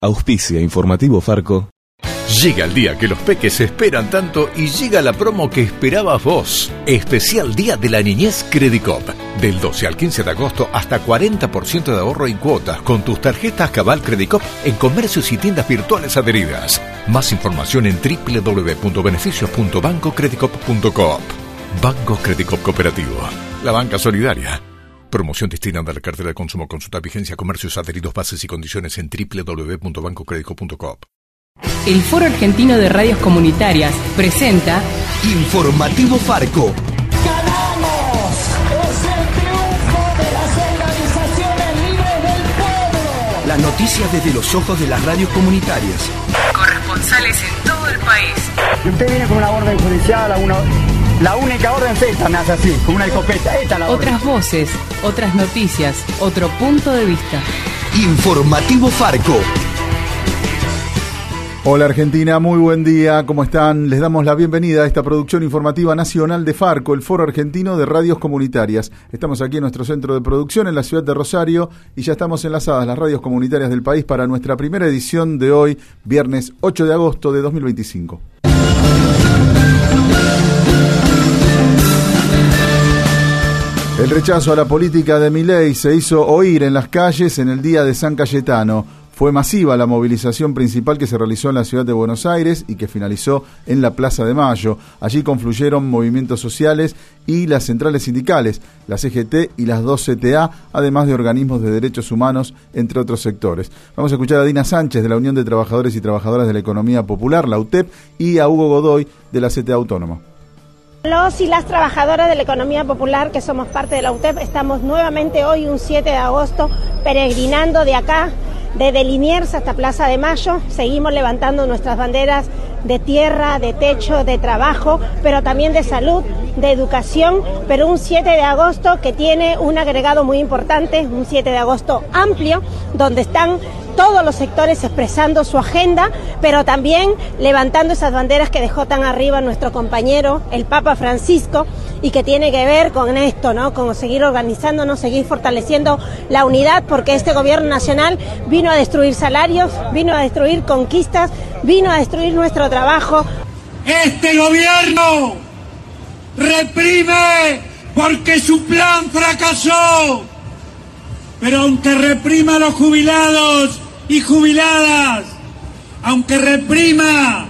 Auspicia Informativo Farco. Llega el día que los peques esperan tanto y llega la promo que esperabas vos. Especial Día de la Niñez Credicop. Del 12 al 15 de agosto hasta 40% de ahorro en cuotas con tus tarjetas Cabal Credicop en comercios y tiendas virtuales adheridas. Más información en www.beneficios.bancocredicop.coop. Banco Credicop Cooperativo. La banca solidaria. Promoción destinada a la cartera de consumo. Consulta vigencia, comercios adheridos, bases y condiciones en www.bancocredico.com. El Foro Argentino de Radios Comunitarias presenta Informativo Farco. ¡Ganamos! ¡Es el triunfo de las organizaciones libres del pueblo! Las noticias desde los ojos de las radios comunitarias. corresponsales en todo el país. Y usted viene con una orden judicial, una, la única orden es esta, me hace así, con una escopeta. Esta es la orden. Otras voces, otras noticias, otro punto de vista. Informativo Farco. Hola Argentina, muy buen día, ¿cómo están? Les damos la bienvenida a esta producción informativa nacional de Farco, el Foro Argentino de Radios Comunitarias. Estamos aquí en nuestro centro de producción en la ciudad de Rosario y ya estamos enlazadas las radios comunitarias del país para nuestra primera edición de hoy, viernes 8 de agosto de 2025. El rechazo a la política de Milei se hizo oír en las calles en el día de San Cayetano. Fue masiva la movilización principal que se realizó en la ciudad de Buenos Aires y que finalizó en la Plaza de Mayo. Allí confluyeron movimientos sociales y las centrales sindicales, la CGT y las dos CTA, además de organismos de derechos humanos, entre otros sectores. Vamos a escuchar a Dina Sánchez de la Unión de Trabajadores y Trabajadoras de la Economía Popular, la UTEP, y a Hugo Godoy de la CTA Autónoma. Los y las trabajadoras de la economía popular que somos parte de la UTEP estamos nuevamente hoy, un 7 de agosto, peregrinando de acá, desde Liniers hasta Plaza de Mayo. Seguimos levantando nuestras banderas de tierra, de techo, de trabajo, pero también de salud, de educación, pero un 7 de agosto que tiene un agregado muy importante, un 7 de agosto amplio, donde están todos los sectores expresando su agenda, pero también levantando esas banderas que dejó tan arriba nuestro compañero, el Papa Francisco, y que tiene que ver con esto, ¿no? Con seguir organizándonos, seguir fortaleciendo la unidad, porque este gobierno nacional vino a destruir salarios, vino a destruir conquistas, vino a destruir nuestro trabajo. Este gobierno reprime porque su plan fracasó. Pero aunque reprima a los jubilados y jubiladas, aunque reprima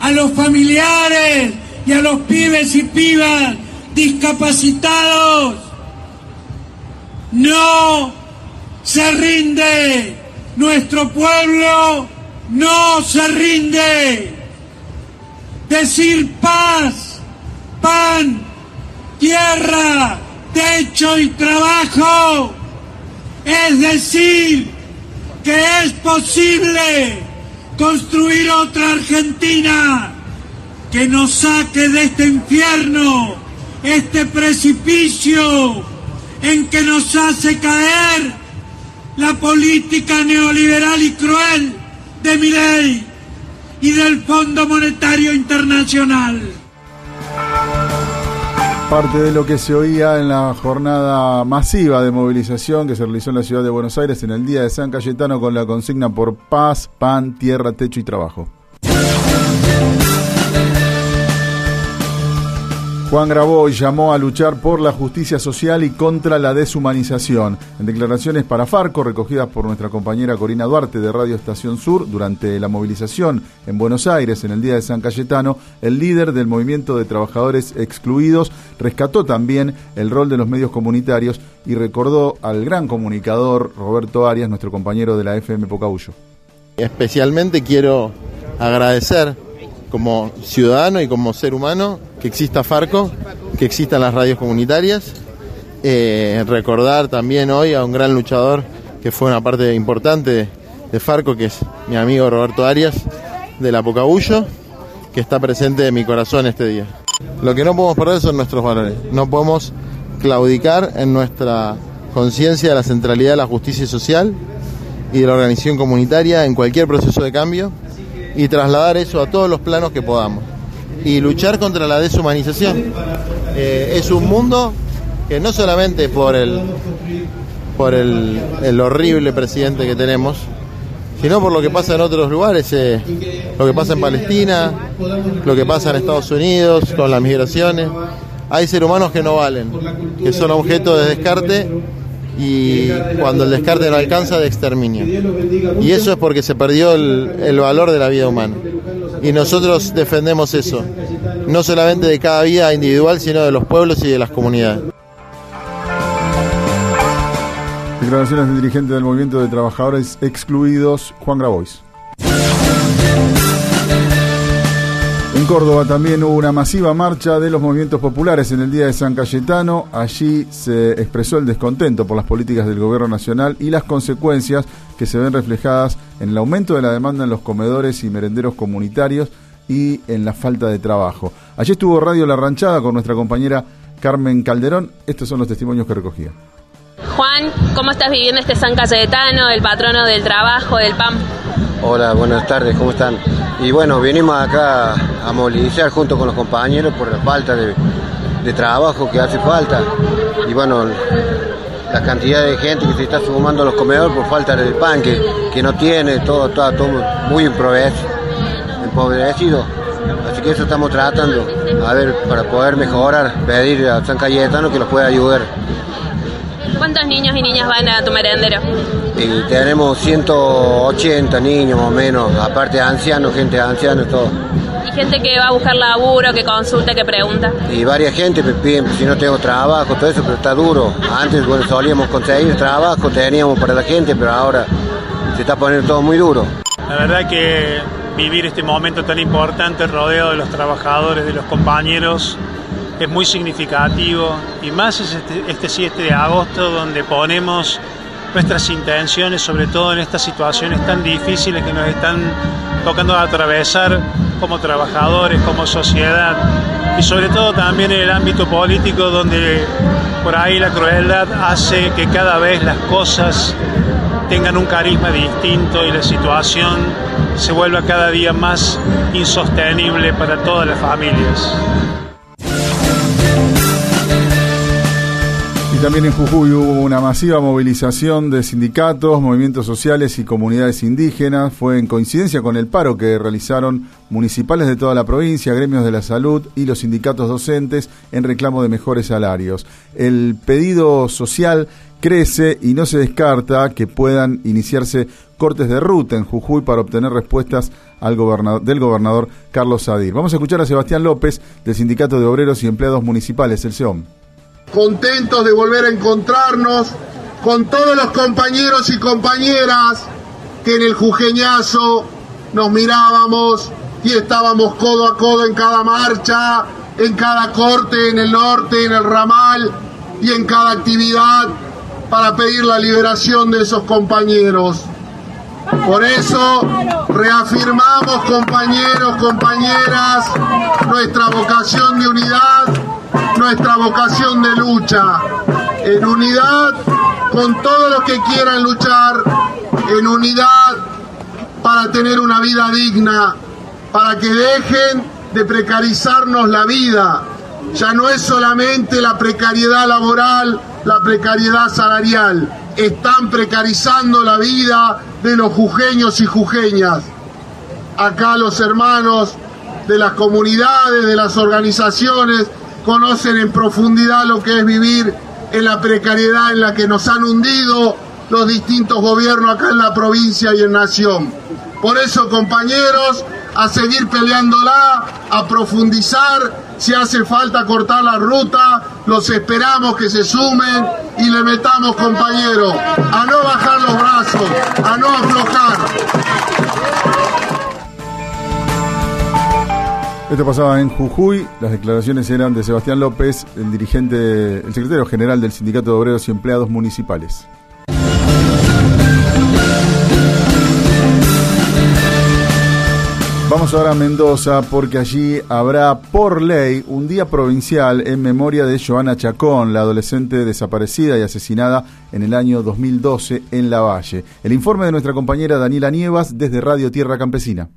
a los familiares y a los pibes y pibas discapacitados, no se rinde. Nuestro pueblo no se rinde. Decir paz, pan, tierra, techo y trabajo es decir que es posible construir otra Argentina que nos saque de este infierno, este precipicio en que nos hace caer la política neoliberal y cruel de Milei y del Fondo Monetario Internacional. Parte de lo que se oía en la jornada masiva de movilización que se realizó en la ciudad de Buenos Aires en el día de San Cayetano con la consigna por paz, pan, tierra, techo y trabajo. Juan Graboy llamó a luchar por la justicia social y contra la deshumanización. En declaraciones para Farco, recogidas por nuestra compañera Corina Duarte de Radio Estación Sur, durante la movilización en Buenos Aires en el día de San Cayetano, el líder del movimiento de trabajadores excluidos rescató también el rol de los medios comunitarios y recordó al gran comunicador Roberto Arias, nuestro compañero de la FM Pocahuyo. Especialmente quiero agradecer como ciudadano y como ser humano que exista Farco, que existan las radios comunitarias. Eh, recordar también hoy a un gran luchador que fue una parte importante de Farco, que es mi amigo Roberto Arias, de la Pocabullo, que está presente en mi corazón este día. Lo que no podemos perder son nuestros valores. No podemos claudicar en nuestra conciencia de la centralidad de la justicia social y de la organización comunitaria en cualquier proceso de cambio y trasladar eso a todos los planos que podamos. Y luchar contra la deshumanización. Eh, es un mundo que no solamente por el por el, horrible presidente que tenemos, sino por lo que pasa en otros lugares, eh, lo que pasa en Palestina, lo que pasa en Estados Unidos con las migraciones. Hay seres humanos que no valen, que son objeto de descarte y cuando el descarte no alcanza de exterminio. Y eso es porque se perdió el valor de la vida humana. Y nosotros defendemos eso, no solamente de cada vida individual, sino de los pueblos y de las comunidades. Declaraciones del dirigente del Movimiento de Trabajadores Excluidos, Juan Grabois. En Córdoba también hubo una masiva marcha de los movimientos populares en el día de San Cayetano. Allí se expresó el descontento por las políticas del gobierno nacional y las consecuencias que se ven reflejadas en el aumento de la demanda en los comedores y merenderos comunitarios y en la falta de trabajo. Allí estuvo Radio La Ranchada con nuestra compañera Carmen Calderón. Estos son los testimonios que recogía. Juan, ¿cómo estás viviendo este San Cayetano, el patrono del trabajo, del PAM? Hola, buenas tardes, ¿cómo están? Y bueno, venimos acá a movilizar junto con los compañeros por la falta de, trabajo que hace falta. Y bueno, la cantidad de gente que se está sumando a los comedores por falta del pan que, que no tiene, todo está todo muy empobrecido. Así que eso estamos tratando, a ver, para poder mejorar, pedir a San Cayetano que nos pueda ayudar. ¿Cuántos niños y niñas van a tu merendero? Y tenemos 180 niños más o menos, aparte de ancianos, gente anciana, todo. ¿Y gente que va a buscar laburo, que consulta, que pregunta? Y varias gente me piden si no tengo trabajo, todo eso, pero está duro. Antes, bueno, solíamos conseguir trabajo, teníamos para la gente, pero ahora se está poniendo todo muy duro. La verdad que vivir este momento tan importante rodeado de los trabajadores, de los compañeros, es muy significativo y más es este, este 7 de agosto donde ponemos nuestras intenciones, sobre todo en estas situaciones tan difíciles que nos están tocando atravesar como trabajadores, como sociedad y sobre todo también en el ámbito político donde por ahí la crueldad hace que cada vez las cosas tengan un carisma distinto y la situación se vuelva cada día más insostenible para todas las familias. También en Jujuy hubo una masiva movilización de sindicatos, movimientos sociales y comunidades indígenas. Fue en coincidencia con el paro que realizaron municipales de toda la provincia, gremios de la salud y los sindicatos docentes en reclamo de mejores salarios. El pedido social crece y no se descarta que puedan iniciarse cortes de ruta en Jujuy para obtener respuestas al gobernador, del gobernador Carlos Sadir. Vamos a escuchar a Sebastián López del Sindicato de Obreros y Empleados Municipales, el SEOM contentos de volver a encontrarnos con todos los compañeros y compañeras que en el jujeñazo nos mirábamos y estábamos codo a codo en cada marcha, en cada corte, en el norte, en el ramal y en cada actividad para pedir la liberación de esos compañeros. Por eso reafirmamos, compañeros, compañeras, nuestra vocación de unidad nuestra vocación de lucha, en unidad con todos los que quieran luchar, en unidad para tener una vida digna, para que dejen de precarizarnos la vida. Ya no es solamente la precariedad laboral, la precariedad salarial, están precarizando la vida de los jujeños y jujeñas. Acá los hermanos de las comunidades, de las organizaciones, conocen en profundidad lo que es vivir en la precariedad en la que nos han hundido los distintos gobiernos acá en la provincia y en nación. Por eso, compañeros, a seguir peleándola, a profundizar, si hace falta cortar la ruta, los esperamos que se sumen y le metamos, compañeros, a no bajar los brazos, a no aflojar. Esto pasaba en Jujuy, las declaraciones eran de Sebastián López, el dirigente, el secretario general del Sindicato de Obreros y Empleados Municipales. Vamos ahora a Mendoza porque allí habrá por ley un día provincial en memoria de Joana Chacón, la adolescente desaparecida y asesinada en el año 2012 en La Valle. El informe de nuestra compañera Daniela Nievas desde Radio Tierra Campesina.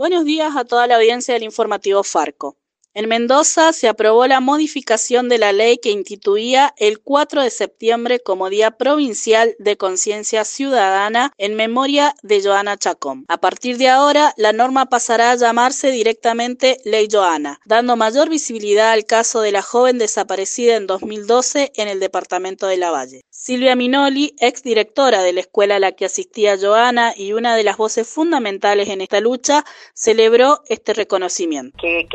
Buenos días a toda la audiencia del informativo Farco. En Mendoza se aprobó la modificación de la ley que instituía el 4 de septiembre como Día Provincial de Conciencia Ciudadana en memoria de Joana Chacón. A partir de ahora, la norma pasará a llamarse directamente Ley Joana, dando mayor visibilidad al caso de la joven desaparecida en 2012 en el departamento de La Valle. Silvia Minoli, ex directora de la escuela a la que asistía Joana y una de las voces fundamentales en esta lucha, celebró este reconocimiento. Que,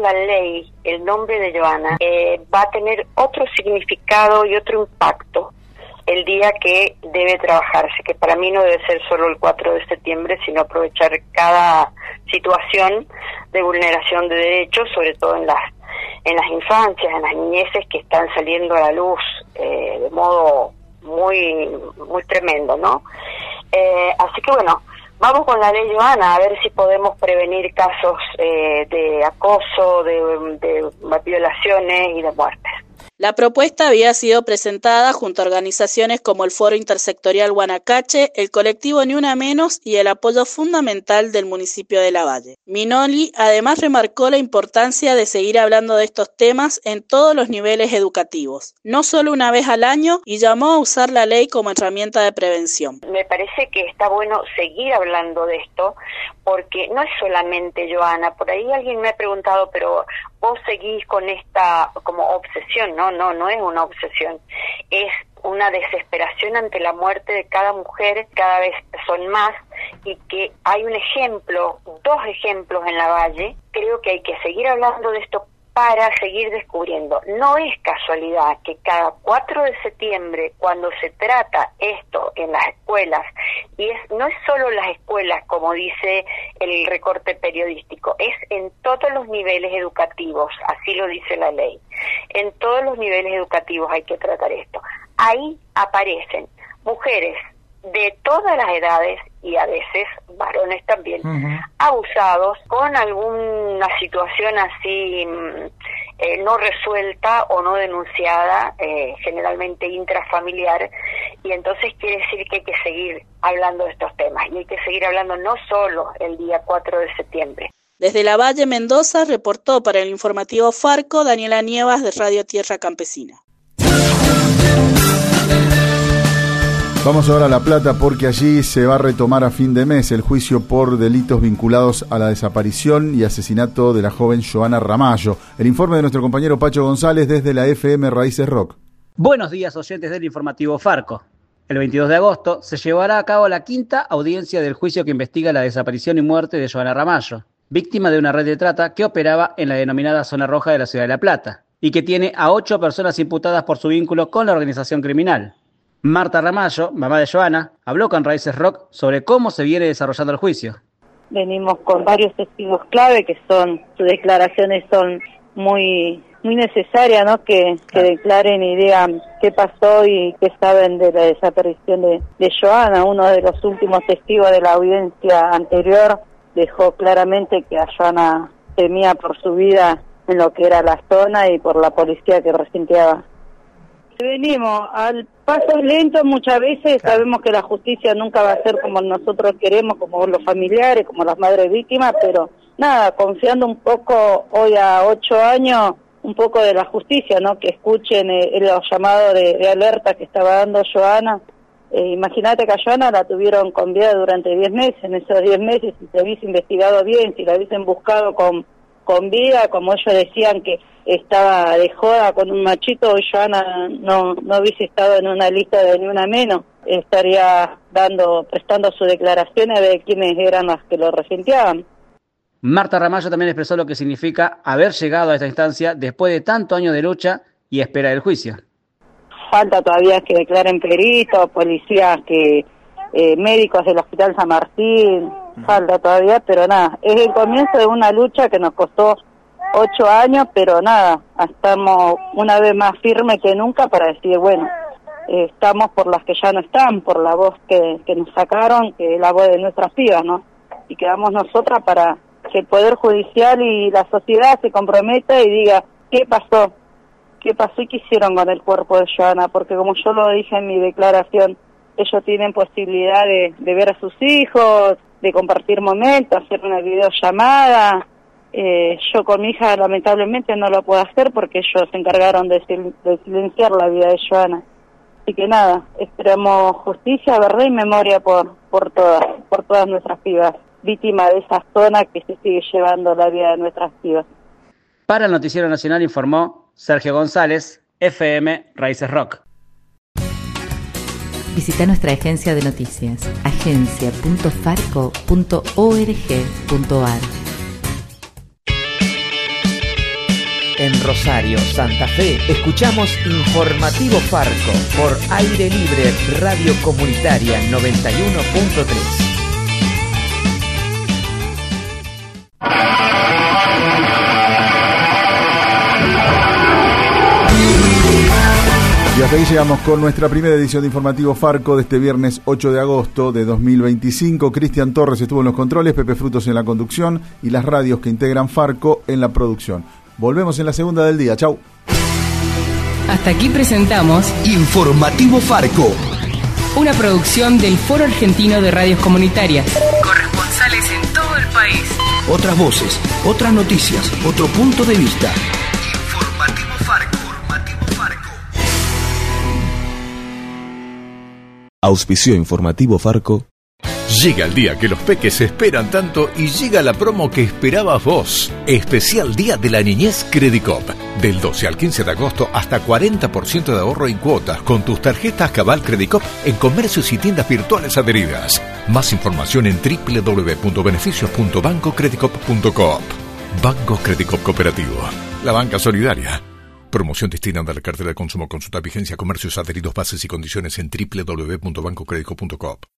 la ley el nombre de Joana eh, va a tener otro significado y otro impacto el día que debe trabajarse, que para mí no debe ser solo el 4 de septiembre, sino aprovechar cada situación de vulneración de derechos, sobre todo en las en las infancias, en las niñeces que están saliendo a la luz eh, de modo muy muy tremendo, ¿no? Eh, así que bueno, vamos con la ley Joana a ver si podemos prevenir casos eh, de acoso, de, de violaciones y de muertes. La propuesta había sido presentada junto a organizaciones como el Foro Intersectorial Guanacache, el colectivo Ni Una Menos y el apoyo fundamental del municipio de La Valle. Minoli además remarcó la importancia de seguir hablando de estos temas en todos los niveles educativos, no solo una vez al año, y llamó a usar la ley como herramienta de prevención. Me parece que está bueno seguir hablando de esto porque no es solamente Joana, por ahí alguien me ha preguntado, pero vos seguís con esta como obsesión, no, no, no es una obsesión, es una desesperación ante la muerte de cada mujer, cada vez son más, y que hay un ejemplo, dos ejemplos en la valle, creo que hay que seguir hablando de esto para seguir descubriendo. No es casualidad que cada 4 de septiembre, cuando se trata esto en las escuelas, y es, no es solo las escuelas, como dice el recorte periodístico, es en todos los niveles educativos, así lo dice la ley. En todos los niveles educativos hay que tratar esto. Ahí aparecen mujeres de todas las edades y a veces varones también, abusados con alguna situación así mm, eh, no resuelta o no denunciada, eh, generalmente intrafamiliar, y entonces quiere decir que hay que seguir hablando de estos temas y hay que seguir hablando no solo el día 4 de septiembre. Desde la Valle Mendoza reportó para el informativo Farco Daniela Nievas de Radio Tierra Campesina. Vamos ahora a La Plata porque allí se va a retomar a fin de mes el juicio por delitos vinculados a la desaparición y asesinato de la joven Joana Ramallo. El informe de nuestro compañero Pacho González desde la FM Raíces Rock. Buenos días oyentes del informativo Farco. El 22 de agosto se llevará a cabo la quinta audiencia del juicio que investiga la desaparición y muerte de Joana Ramallo, víctima de una red de trata que operaba en la denominada zona roja de la ciudad de La Plata y que tiene a ocho personas imputadas por su vínculo con la organización criminal. Marta Ramallo, mamá de Joana, habló con Raíces Rock sobre cómo se viene desarrollando el juicio. Venimos con varios testigos clave que son, sus declaraciones son muy muy necesarias, ¿no? Que, que declaren y digan qué pasó y qué saben de la desaparición de, de Joana. Uno de los últimos testigos de la audiencia anterior dejó claramente que a Joana temía por su vida en lo que era la zona y por la policía que resintiaba. Venimos al paso lento muchas veces, sabemos que la justicia nunca va a ser como nosotros queremos, como los familiares, como las madres víctimas, pero nada, confiando un poco hoy a ocho años, un poco de la justicia, ¿no? Que escuchen eh, los llamados de, alerta que estaba dando Joana. Eh, Imagínate que a Joana la tuvieron con vida durante diez meses, en esos diez meses, si se hubiese investigado bien, si la hubiesen buscado con, con vida, como ellos decían que estaba de joda con un machito, Joana no, no hubiese estado en una lista de ni una menos, estaría dando, prestando su declaración de quiénes eran las que lo resentían. Marta Ramallo también expresó lo que significa haber llegado a esta instancia después de tanto años de lucha y espera del juicio. Falta todavía que declaren peritos, policías, que eh, médicos del Hospital San Martín, falta todavía, pero nada, es el comienzo de una lucha que nos costó ocho años, pero nada, estamos una vez más firmes que nunca para decir, bueno, eh, estamos por las que ya no están, por la voz que, que nos sacaron, que es la voz de nuestras pibas, ¿no? Y quedamos nosotras para que el Poder Judicial y la sociedad se comprometa y diga, ¿qué pasó? ¿Qué pasó y qué hicieron con el cuerpo de Joana? Porque como yo lo dije en mi declaración, ellos tienen posibilidad de ver a sus hijos, de compartir momentos, hacer una videollamada, Eh, yo con mi hija lamentablemente no lo puedo hacer porque ellos se encargaron de, sil- de silenciar la vida de Joana. Así que nada, esperamos justicia, verdad y memoria por, por todas, por todas nuestras pibas, víctimas de esa zona que se sigue llevando la vida de nuestras pibas. Para el Noticiero Nacional informó Sergio González, FM Raíces Rock. Visita nuestra agencia de noticias, agencia.farco.org.ar. En Rosario, Santa Fe, escuchamos Informativo Farco por Aire Libre Radio Comunitaria 91.3. hasta ahí llegamos con nuestra primera edición de Informativo Farco de este viernes 8 de agosto de 2025. Cristian Torres estuvo en los controles, Pepe Frutos en la conducción y las radios que integran Farco en la producción. Volvemos en la segunda del día. Chau. Hasta aquí presentamos Informativo Farco. una producción del Foro Argentino de Radios Comunitarias. Corresponsales en todo el país. Otras voces, otras noticias, otro punto de vista. Auspicio informativo Farco. Llega el día que los peques esperan tanto y llega la promo que esperabas vos. Especial Día de la Niñez Credicop. Del 12 al 15 de agosto hasta 40% de ahorro en cuotas con tus tarjetas Cabal Credicop en comercios y tiendas virtuales adheridas. Más información en www.beneficios.bancocredicop.coop. Banco Credicop Cooperativo. La banca solidaria. Promoción destinada a la cartera de consumo. Consulta vigencia, comercios adheridos, bases y condiciones en www.bancocredico.coop.